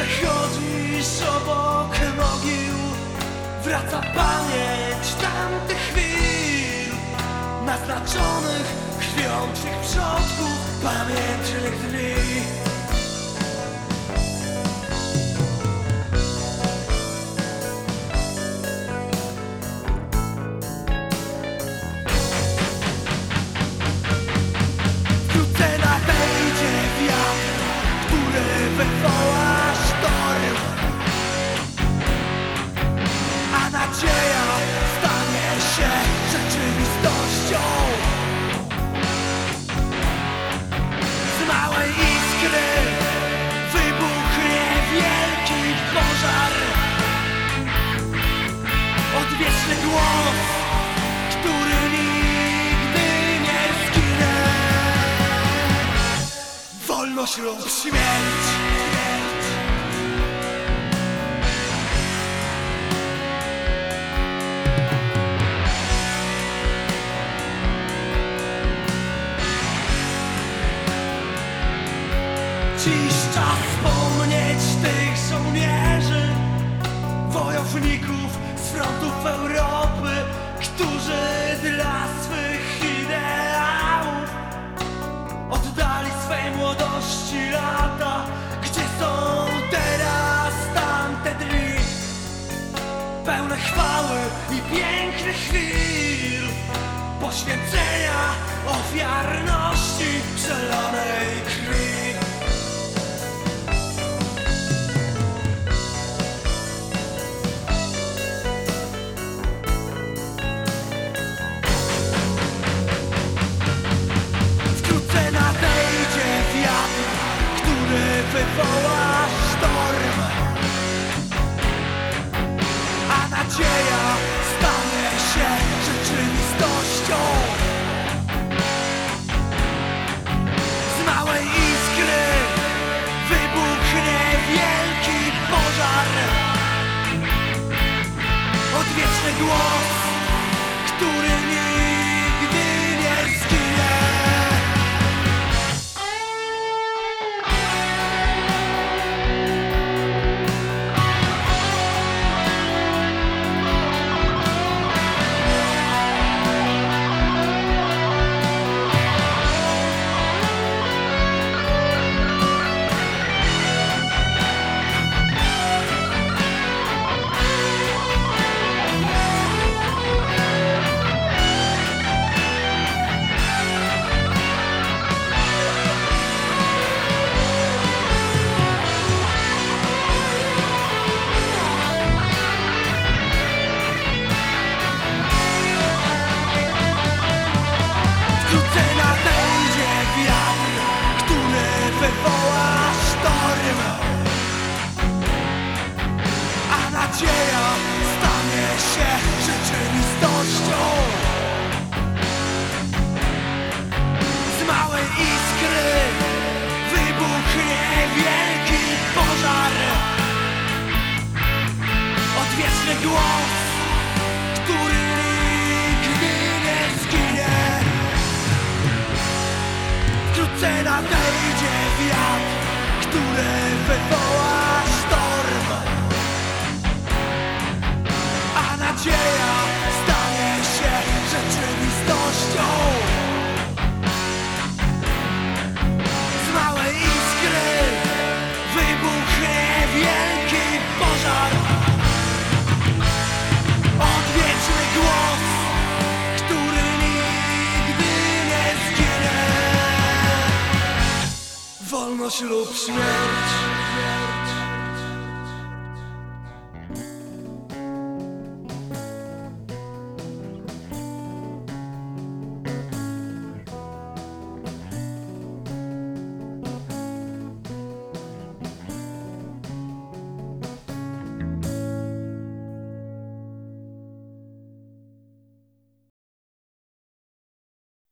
Przechodzisz obok mogił Wraca pamięć tamtych chwil. Naznaczonych krwią twych przodków Pamiętnych dni. Wkrótce nadejdzie wiatr, który wywoła nadzieja stanie się rzeczywistością. Z małej iskry wybuchnie wielki pożar. Odwieczny głos, który nigdy nie zginie Wolność lub śmierć Dziś czas wspomnieć tych żołnierzy Wojowników z frontów Europy Którzy dla swych ideałów Oddali swej młodości lata. Gdzie są teraz tamte dni? Pełne chwały i pięknych chwil Poświęcenia, Odwieczny głos, nie zginie Wolność lub śmierć